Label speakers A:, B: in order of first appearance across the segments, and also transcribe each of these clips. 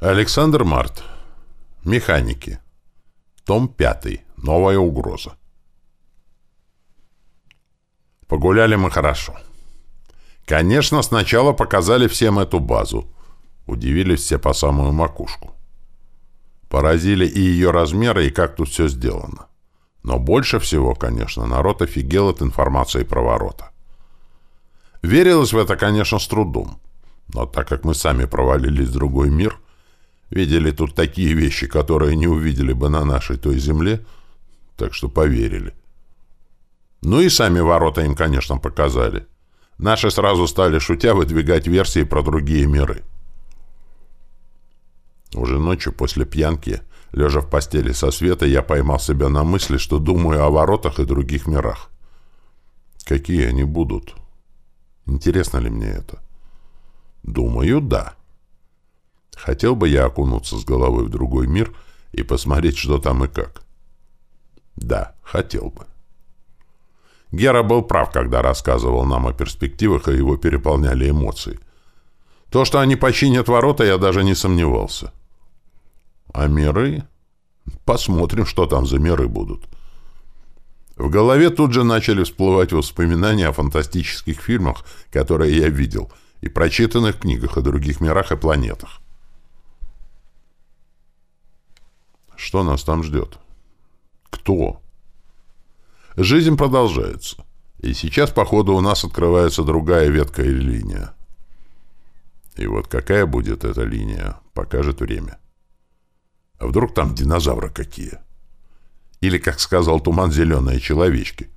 A: Александр Март. Механики. Том 5. Новая угроза. Погуляли мы хорошо. Конечно, сначала показали всем эту базу. Удивились все по самую макушку. Поразили и ее размеры, и как тут все сделано. Но больше всего, конечно, народ офигел от информации про ворота. Верилось в это, конечно, с трудом. Но так как мы сами провалились в другой мир, видели тут такие вещи, которые не увидели бы на нашей той земле, так что поверили. Ну и сами ворота им, конечно, показали. Наши сразу стали, шутя, выдвигать версии про другие миры. Уже ночью после пьянки, лежа в постели со Светой, я поймал себя на мысли, что думаю о воротах и других мирах. Какие они будут? Интересно ли мне это? Думаю, да. Хотел бы я окунуться с головой в другой мир и посмотреть, что там и как. Да, хотел бы. Гера был прав, когда рассказывал нам о перспективах, и его переполняли эмоции. То, что они починят ворота, я даже не сомневался. А миры? Посмотрим, что там за миры будут. В голове тут же начали всплывать воспоминания о фантастических фильмах, которые я видел, и прочитанных книгах о других мирах и планетах. Что нас там ждет? Кто? Жизнь продолжается. И сейчас, походу, у нас открывается другая ветка или линия. И вот какая будет эта линия, покажет время. А вдруг там динозавры какие? Или, как сказал Туман, зеленые человечки?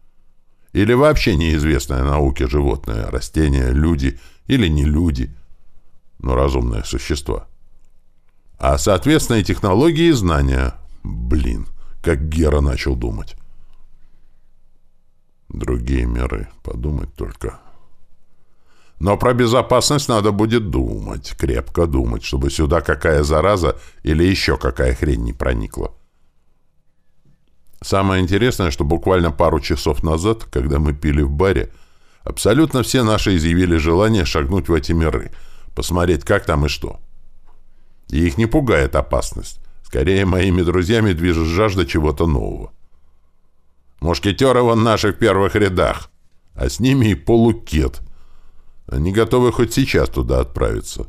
A: Или вообще неизвестное науке животное, растения, люди или не люди, но разумные существа? А соответственно и технологии и знания. Блин, как Гера начал думать. Другие миры, подумать только. Но про безопасность надо будет думать, крепко думать, чтобы сюда какая зараза или еще какая хрень не проникла. Самое интересное, что буквально пару часов назад, когда мы пили в баре, абсолютно все наши изъявили желание шагнуть в эти миры, посмотреть, как там и что. И их не пугает опасность. Скорее, моими друзьями движет жажда чего-то нового. Мушкетеры вон наши в первых рядах, а с ними и полукет — они готовы хоть сейчас туда отправиться.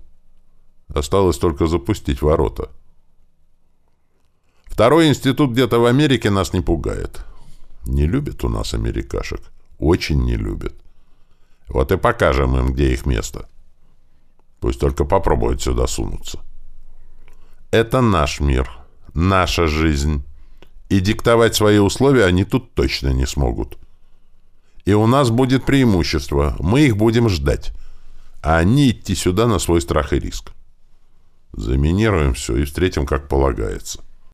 A: Осталось только запустить ворота. Второй институт где-то в Америке нас не пугает. Не любят у нас америкашек. Очень не любят. Вот и покажем им, где их место. Пусть только попробуют сюда сунуться. Это наш мир, наша жизнь. И диктовать свои условия они тут точно не смогут. И у нас будет преимущество. Мы их будем ждать. А они идти сюда на свой страх и риск. Заминируем все и встретим, как полагается.